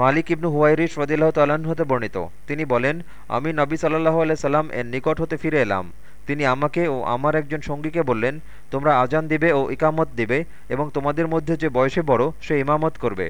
মালিক ইবনু হুয়াইরিস রদিল্লাহ তাল্লাহ্ন হতে বর্ণিত। তিনি বলেন, আমি নবী সাল্লাহ আলাই সাল্লাম এর নিকট হতে ফিরে এলাম। তিনি আমাকে ও আমার একজন সঙ্গীকে বললেন, তোমরা আজান দিবে ও ইকামত দিবে এবং তোমাদের মধ্যে যে বয়সে বড়, সে ইমামত করবে।